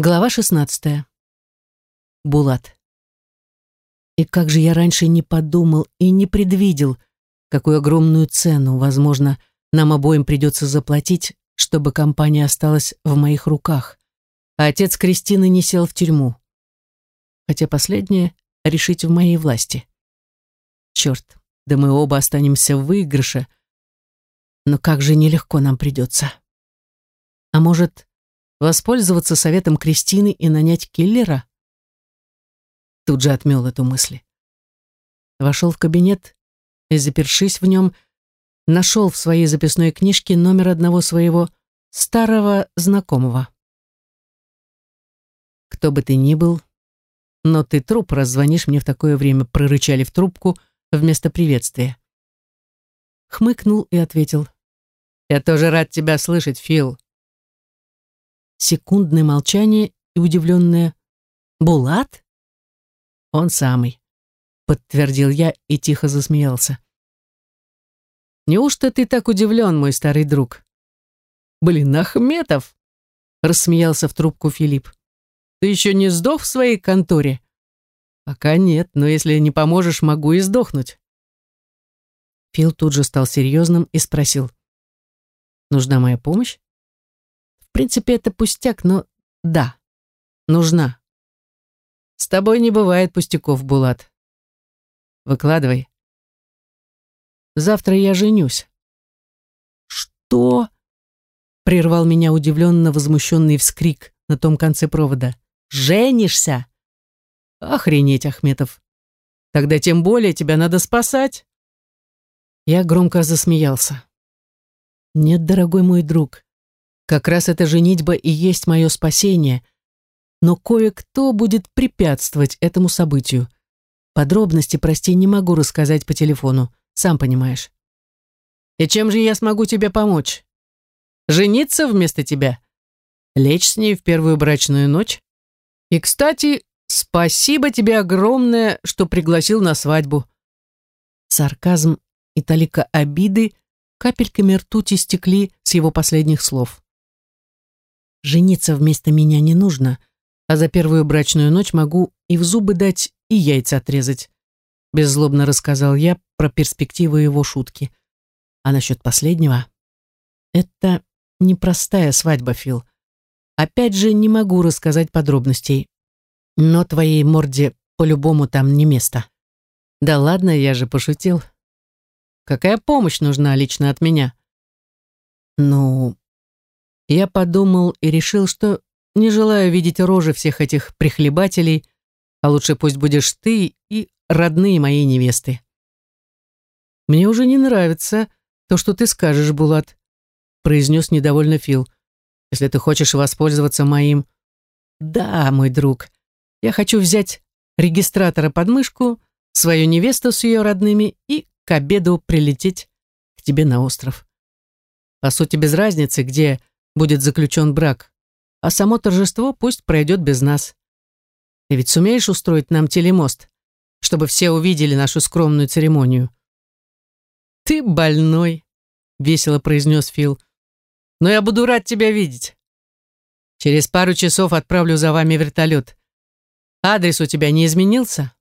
Глава 16. Булат. И как же я раньше не подумал и не предвидел, какую огромную цену, возможно, нам обоим придется заплатить, чтобы компания осталась в моих руках, а отец Кристины не сел в тюрьму. Хотя последнее решить в моей власти. Черт, да мы оба останемся в выигрыше, но как же нелегко нам придется. А может, Воспользоваться советом Кристины и нанять киллера? Тут же отмел эту мысль. Вошел в кабинет и, запершись в нем, нашел в своей записной книжке номер одного своего старого знакомого. «Кто бы ты ни был, но ты труп, раззвонишь мне в такое время», прорычали в трубку вместо приветствия. Хмыкнул и ответил. «Я тоже рад тебя слышать, Фил секундное молчание и удивленное «Булат?» «Он самый», — подтвердил я и тихо засмеялся. «Неужто ты так удивлен, мой старый друг?» «Блин, Ахметов!» — рассмеялся в трубку Филипп. «Ты еще не сдох в своей конторе?» «Пока нет, но если не поможешь, могу и сдохнуть». Фил тут же стал серьезным и спросил. «Нужна моя помощь?» Принципе, это пустяк, но да, нужна. С тобой не бывает пустяков, Булат. Выкладывай. Завтра я женюсь. Что? Прервал меня удивленно возмущенный вскрик на том конце провода. Женишься? Охренеть, Ахметов. Тогда тем более тебя надо спасать. Я громко засмеялся. Нет, дорогой мой друг, как раз эта женитьба и есть мое спасение. Но кое-кто будет препятствовать этому событию. Подробности, прости, не могу рассказать по телефону, сам понимаешь. И чем же я смогу тебе помочь? Жениться вместо тебя? Лечь с ней в первую брачную ночь? И, кстати, спасибо тебе огромное, что пригласил на свадьбу. Сарказм и талика обиды капельками ртути стекли с его последних слов. Жениться вместо меня не нужно, а за первую брачную ночь могу и в зубы дать, и яйца отрезать. Беззлобно рассказал я про перспективы его шутки. А насчет последнего? Это непростая свадьба, Фил. Опять же, не могу рассказать подробностей. Но твоей морде по-любому там не место. Да ладно, я же пошутил. Какая помощь нужна лично от меня? Ну, я подумал и решил, что не желаю видеть рожи всех этих прихлебателей, а лучше пусть будешь ты и родные моей невесты. Мне уже не нравится то, что ты скажешь, Булат, произнес недовольно Фил. Если ты хочешь воспользоваться моим... Да, мой друг, я хочу взять регистратора под мышку, свою невесту с ее родными и к обеду прилететь к тебе на остров. По сути, без разницы, где будет заключен брак, а само торжество пусть пройдет без нас. Ты ведь сумеешь устроить нам телемост, чтобы все увидели нашу скромную церемонию?» «Ты больной», — весело произнес Фил. «Но я буду рад тебя видеть. Через пару часов отправлю за вами вертолет. Адрес у тебя не изменился?»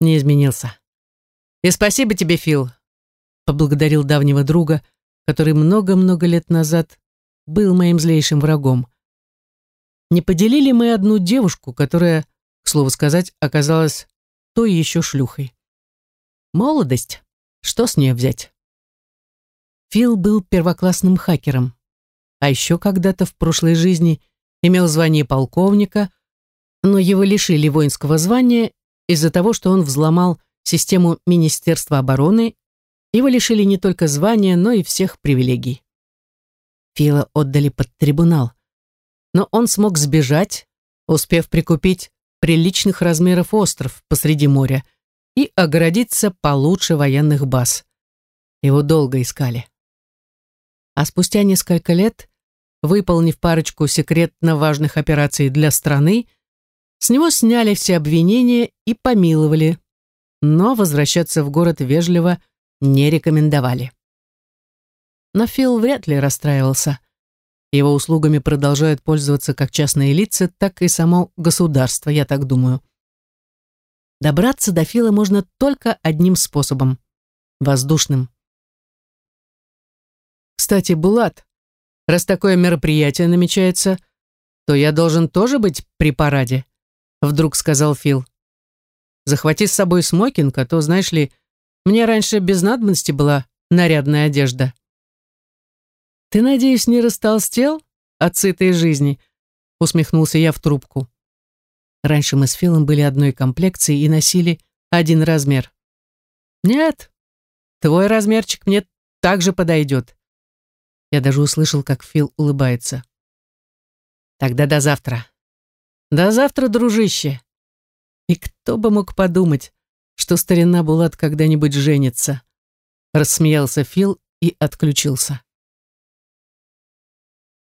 «Не изменился. И спасибо тебе, Фил», — поблагодарил давнего друга, который много-много лет назад был моим злейшим врагом. Не поделили мы одну девушку, которая, к слову сказать, оказалась той еще шлюхой. Молодость. Что с нее взять? Фил был первоклассным хакером, а еще когда-то в прошлой жизни имел звание полковника, но его лишили воинского звания из-за того, что он взломал систему Министерства обороны, его лишили не только звания, но и всех привилегий. Фила отдали под трибунал. Но он смог сбежать, успев прикупить приличных размеров остров посреди моря и огородиться получше военных баз. Его долго искали. А спустя несколько лет, выполнив парочку секретно важных операций для страны, с него сняли все обвинения и помиловали, но возвращаться в город вежливо не рекомендовали. Но Фил вряд ли расстраивался. Его услугами продолжают пользоваться как частные лица, так и само государство, я так думаю. Добраться до Фила можно только одним способом — воздушным. Кстати, Булат, раз такое мероприятие намечается, то я должен тоже быть при параде, вдруг сказал Фил. Захвати с собой смокинг, а то, знаешь ли, мне раньше без надобности была нарядная одежда. Ты, надеюсь, не растолстел от сытой жизни? Усмехнулся я в трубку. Раньше мы с Филом были одной комплекции и носили один размер. Нет, твой размерчик мне также подойдет. Я даже услышал, как Фил улыбается. Тогда до завтра. До завтра, дружище. И кто бы мог подумать, что старина Булат когда-нибудь женится. Рассмеялся Фил и отключился.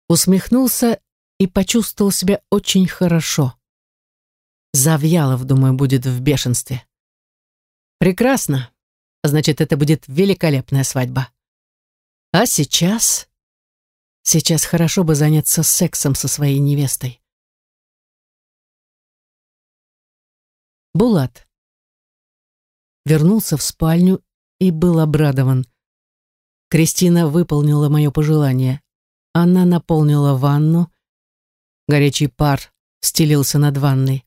Усмехнулся и почувствовал себя очень хорошо. Завьялов, думаю, будет в бешенстве. Прекрасно. Значит, это будет великолепная свадьба. А сейчас... Сейчас хорошо бы заняться сексом со своей невестой. Булат. Вернулся в спальню и был обрадован. Кристина выполнила мое пожелание. Она наполнила ванну. Горячий пар стелился над ванной.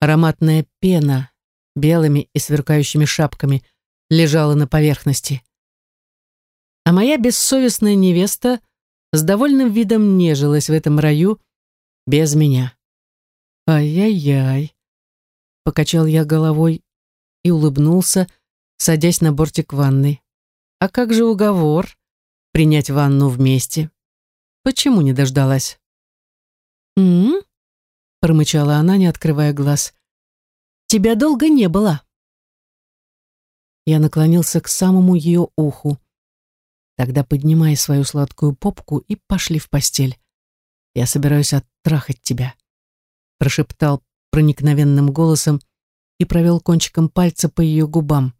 Ароматная пена белыми и сверкающими шапками лежала на поверхности. А моя бессовестная невеста с довольным видом нежилась в этом раю без меня. Ай-яй-яй. Покачал я головой и улыбнулся, садясь на бортик ванны. А как же уговор принять ванну вместе? Почему не дождалась? «М-м-м?» промычала она, не открывая глаз. «Тебя долго не было». Я наклонился к самому ее уху. Тогда поднимай свою сладкую попку и пошли в постель. Я собираюсь оттрахать тебя, прошептал проникновенным голосом и провел кончиком пальца по ее губам.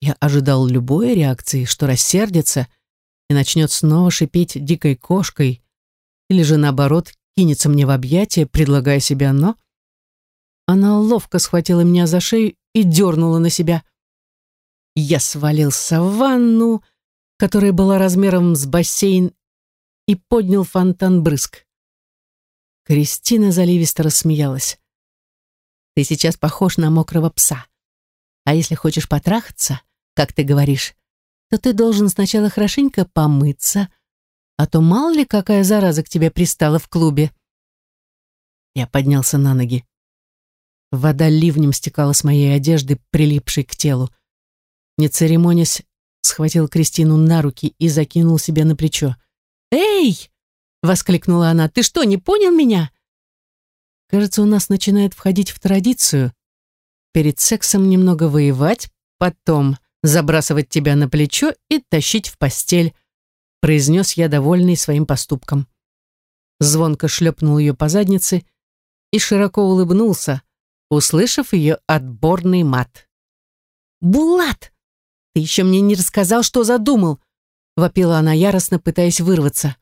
Я ожидал любой реакции, что рассердится и начнет снова шипеть дикой кошкой, или же наоборот кинется мне в объятия, предлагая себя, но... Она ловко схватила меня за шею и дернула на себя. Я свалился в ванну, которая была размером с бассейн, и поднял фонтан брызг. Кристина заливисто рассмеялась. «Ты сейчас похож на мокрого пса. А если хочешь потрахаться, как ты говоришь, то ты должен сначала хорошенько помыться, а то мало ли какая зараза к тебе пристала в клубе». Я поднялся на ноги. Вода ливнем стекала с моей одежды, прилипшей к телу. Не церемонясь, схватил Кристину на руки и закинул себе на плечо. «Эй!» — воскликнула она. «Ты что, не понял меня?» Кажется, у нас начинает входить в традицию. Перед сексом немного воевать, потом забрасывать тебя на плечо и тащить в постель, произнес я, довольный своим поступком. Звонко шлепнул ее по заднице и широко улыбнулся, услышав ее отборный мат. «Булат, ты еще мне не рассказал, что задумал!» вопила она яростно, пытаясь вырваться.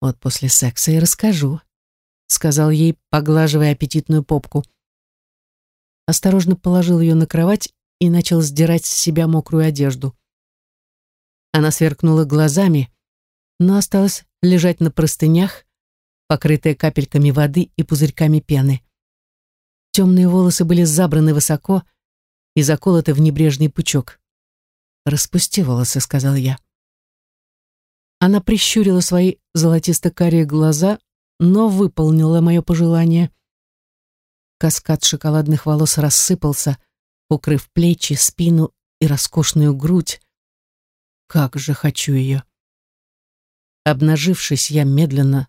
«Вот после секса и расскажу», сказал ей, поглаживая аппетитную попку. Осторожно положил ее на кровать и начал сдирать с себя мокрую одежду. Она сверкнула глазами, но осталась лежать на простынях, покрытая капельками воды и пузырьками пены. Темные волосы были забраны высоко и заколоты в небрежный пучок. «Распусти волосы», — сказал я. Она прищурила свои золотисто-карие глаза, но выполнила мое пожелание. Каскад шоколадных волос рассыпался, укрыв плечи, спину и роскошную грудь. Как же хочу ее! Обнажившись, я медленно,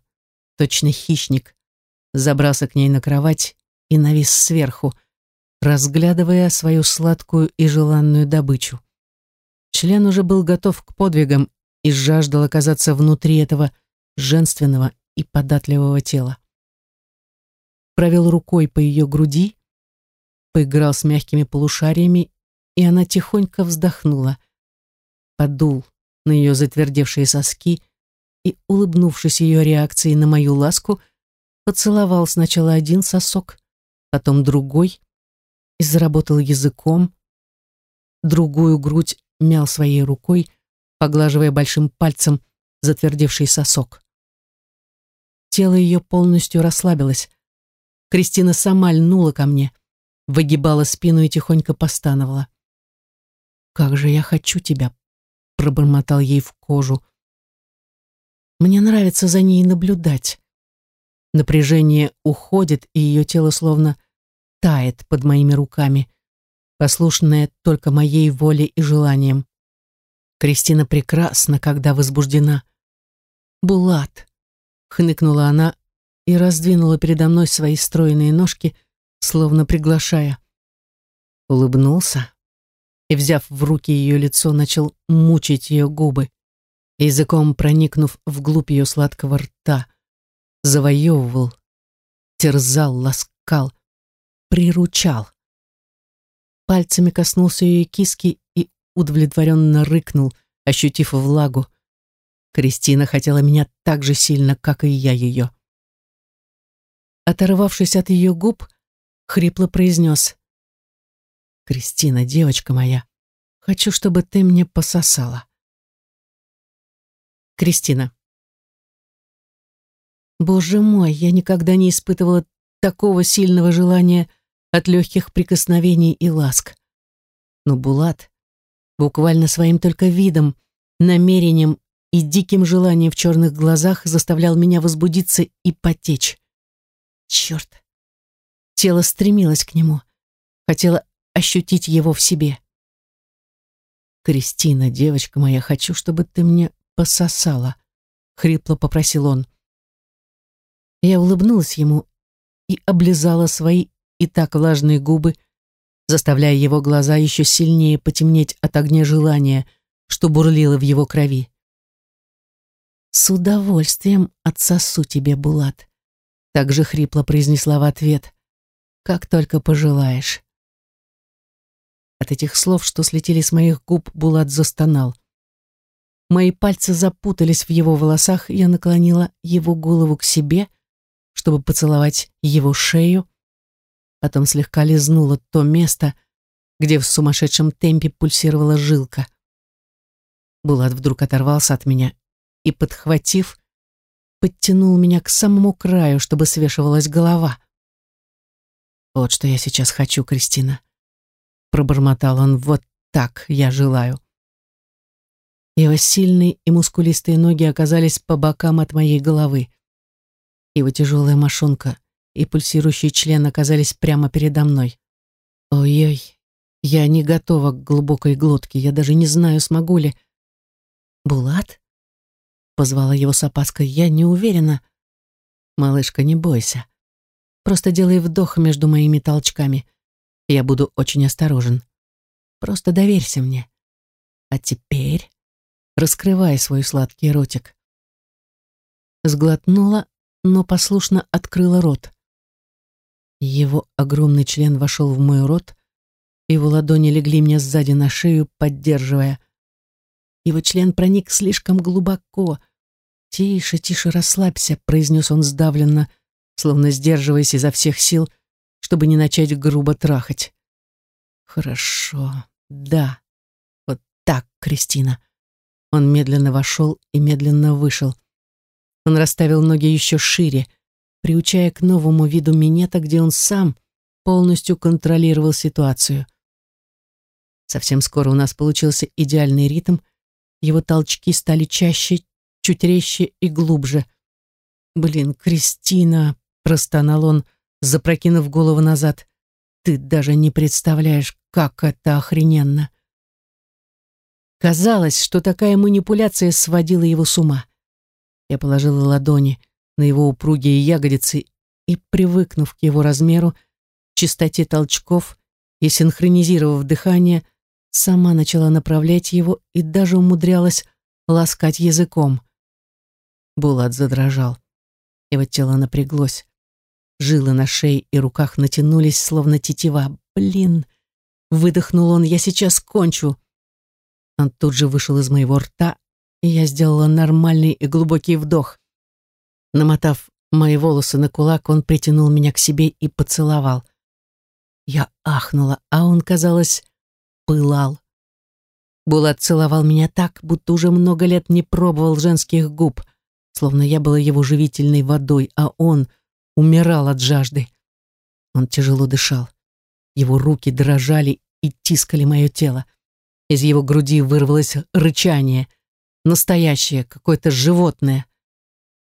точно хищник, забрался к ней на кровать и навис сверху, разглядывая свою сладкую и желанную добычу. Член уже был готов к подвигам и жаждал оказаться внутри этого женственного и податливого тела. Провел рукой по ее груди, поиграл с мягкими полушариями, и она тихонько вздохнула. Подул на ее затвердевшие соски и, улыбнувшись ее реакцией на мою ласку, поцеловал сначала один сосок, потом другой и заработал языком. Другую грудь мял своей рукой, поглаживая большим пальцем затвердевший сосок. Тело ее полностью расслабилось. Кристина сама льнула ко мне, выгибала спину и тихонько постановала. «Как же я хочу тебя!» — пробормотал ей в кожу. «Мне нравится за ней наблюдать». Напряжение уходит, и ее тело словно тает под моими руками, послушное только моей воле и желаниям. Кристина прекрасна, когда возбуждена. «Булат!» — хныкнула она и раздвинула передо мной свои стройные ножки, словно приглашая. Улыбнулся и, взяв в руки ее лицо, начал мучить ее губы, языком проникнув вглубь ее сладкого рта, завоевывал, терзал, ласкал, приручал. Пальцами коснулся ее киски и удовлетворенно рыкнул, ощутив влагу. Кристина хотела меня так же сильно, как и я ее. Оторвавшись от ее губ, хрипло произнес. «Кристина, девочка моя, хочу, чтобы ты мне пососала». Кристина. Боже мой, я никогда не испытывала такого сильного желания от легких прикосновений и ласк. Но Булат буквально своим только видом, намерением и диким желанием в черных глазах заставлял меня возбудиться и потечь. Черт! Тело стремилось к нему, хотело ощутить его в себе. «Кристина, девочка моя, хочу, чтобы ты мне пососала», — хрипло попросил он. Я улыбнулась ему и облизала свои и так влажные губы, заставляя его глаза еще сильнее потемнеть от огня желания, что бурлило в его крови. «С удовольствием отсосу тебе, Булат», — так же хрипло произнесла в ответ, «как только пожелаешь». От этих слов, что слетели с моих губ, Булат застонал. Мои пальцы запутались в его волосах, я наклонила его голову к себе — чтобы поцеловать его шею, потом слегка лизнула то место, где в сумасшедшем темпе пульсировала жилка. Булат вдруг оторвался от меня и, подхватив, подтянул меня к самому краю, чтобы свешивалась голова. «Вот что я сейчас хочу, Кристина», — пробормотал он, — «вот так я желаю». Его сильные и мускулистые ноги оказались по бокам от моей головы. Его тяжелая мошонка и пульсирующий член оказались прямо передо мной. Ой-ой, я не готова к глубокой глотке, я даже не знаю, смогу ли. «Булат?» — позвала его с опаской. «Я не уверена». «Малышка, не бойся. Просто делай вдох между моими толчками. Я буду очень осторожен. Просто доверься мне. А теперь раскрывай свой сладкий ротик». Сглотнула но послушно открыла рот. Его огромный член вошел в мой рот, его ладони легли мне сзади на шею, поддерживая. Его член проник слишком глубоко. «Тише, тише, расслабься», — произнес он сдавленно, словно сдерживаясь изо всех сил, чтобы не начать грубо трахать. «Хорошо, да, вот так, Кристина». Он медленно вошел и медленно вышел. Он расставил ноги еще шире, приучая к новому виду минета, где он сам полностью контролировал ситуацию. Совсем скоро у нас получился идеальный ритм, его толчки стали чаще, чуть резче и глубже. «Блин, Кристина!» — простонал он, запрокинув голову назад. «Ты даже не представляешь, как это охрененно!» Казалось, что такая манипуляция сводила его с ума. Я положила ладони на его упругие ягодицы и, привыкнув к его размеру, чистоте толчков и синхронизировав дыхание, сама начала направлять его и даже умудрялась ласкать языком. Булат задрожал. Его тело напряглось. Жилы на шее и руках натянулись, словно тетива. «Блин!» Выдохнул он. «Я сейчас кончу!» Он тут же вышел из моего рта, и я сделала нормальный и глубокий вдох. Намотав мои волосы на кулак, он притянул меня к себе и поцеловал. Я ахнула, а он, казалось, пылал. Булат целовал меня так, будто уже много лет не пробовал женских губ, словно я была его живительной водой, а он умирал от жажды. Он тяжело дышал. Его руки дрожали и тискали мое тело. Из его груди вырвалось рычание, настоящее, какое-то животное.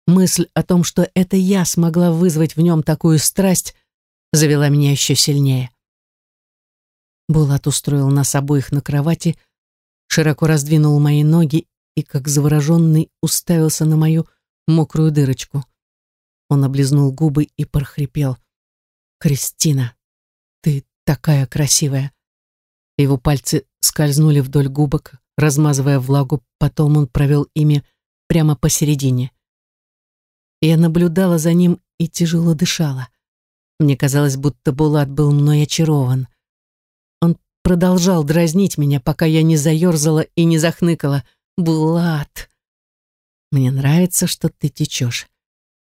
Мысль о том, что это я смогла вызвать в нем такую страсть, завела меня еще сильнее. Булат устроил нас обоих на кровати, широко раздвинул мои ноги и, как завороженный, уставился на мою мокрую дырочку. Он облизнул губы и прохрипел. «Кристина, ты такая красивая!» Его пальцы скользнули вдоль губок, размазывая влагу, потом он провел ими прямо посередине. Я наблюдала за ним и тяжело дышала. Мне казалось, будто Булат был мной очарован. Он продолжал дразнить меня, пока я не заерзала и не захныкала. «Булат!» «Мне нравится, что ты течешь.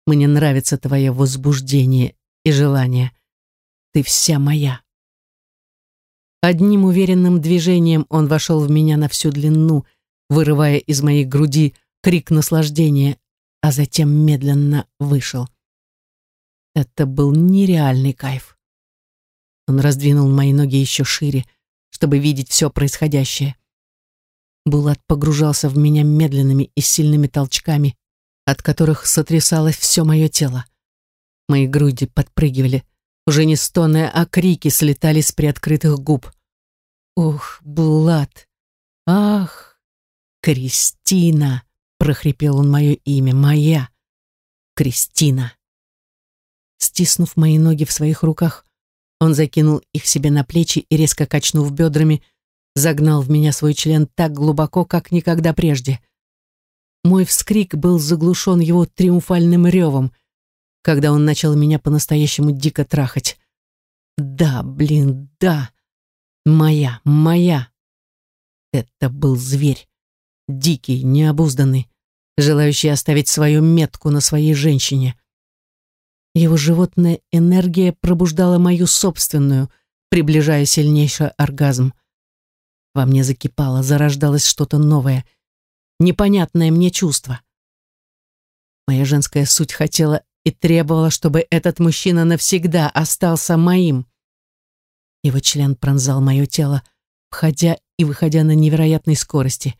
Мне нравится твое возбуждение и желание. Ты вся моя». Одним уверенным движением он вошел в меня на всю длину, вырывая из моей груди крик наслаждения, а затем медленно вышел. Это был нереальный кайф. Он раздвинул мои ноги еще шире, чтобы видеть все происходящее. Булат погружался в меня медленными и сильными толчками, от которых сотрясалось все мое тело. Мои груди подпрыгивали, уже не стоны, а крики слетали с приоткрытых губ. «Ух, Булат! Ах, Кристина!» — прохрипел он мое имя. «Моя Кристина!» Стиснув мои ноги в своих руках, он закинул их себе на плечи и, резко качнув бедрами, загнал в меня свой член так глубоко, как никогда прежде. Мой вскрик был заглушен его триумфальным ревом, когда он начал меня по-настоящему дико трахать. «Да, блин, да! Моя, моя!» Это был зверь, дикий, необузданный, желающий оставить свою метку на своей женщине. Его животная энергия пробуждала мою собственную, приближая сильнейший оргазм. Во мне закипало, зарождалось что-то новое, непонятное мне чувство. Моя женская суть хотела и требовала, чтобы этот мужчина навсегда остался моим. Его член пронзал мое тело, входя и выходя на невероятной скорости.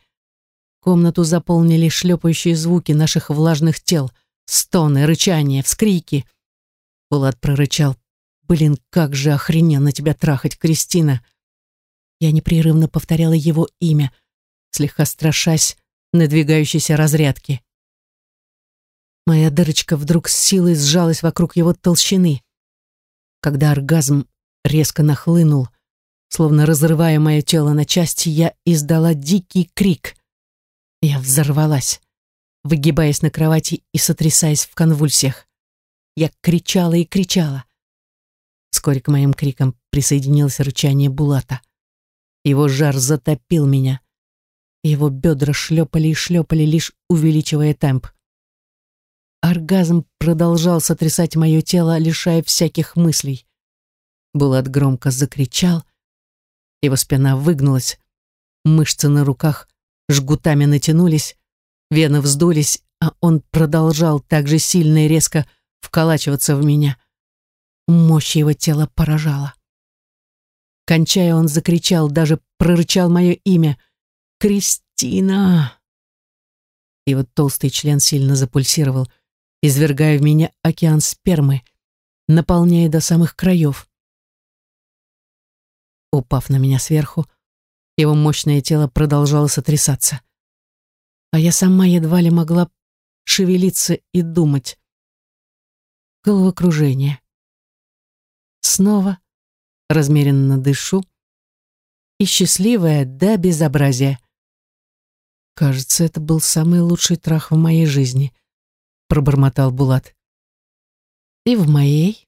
Комнату заполнили шлепающие звуки наших влажных тел, стоны, рычания, вскрики — Булат прорычал. «Блин, как же охрененно тебя трахать, Кристина!» Я непрерывно повторяла его имя, слегка страшась надвигающейся разрядки. Моя дырочка вдруг с силой сжалась вокруг его толщины. Когда оргазм резко нахлынул, словно разрывая мое тело на части, я издала дикий крик. Я взорвалась, выгибаясь на кровати и сотрясаясь в конвульсиях. Я кричала и кричала. Вскоре к моим крикам присоединилось рычание Булата. Его жар затопил меня. Его бедра шлепали и шлепали, лишь увеличивая темп. Оргазм продолжал сотрясать мое тело, лишая всяких мыслей. Булат громко закричал. Его спина выгнулась. Мышцы на руках жгутами натянулись, вены вздулись, а он продолжал так же сильно и резко вколачиваться в меня. Мощь его тела поражала. Кончая, он закричал, даже прорычал мое имя. «Кристина!» Его толстый член сильно запульсировал, извергая в меня океан спермы, наполняя до самых краев. Упав на меня сверху, его мощное тело продолжало сотрясаться. А я сама едва ли могла шевелиться и думать головокружение. Снова размеренно дышу и счастливая до безобразия. Кажется, это был самый лучший трах в моей жизни, пробормотал Булат. И в моей,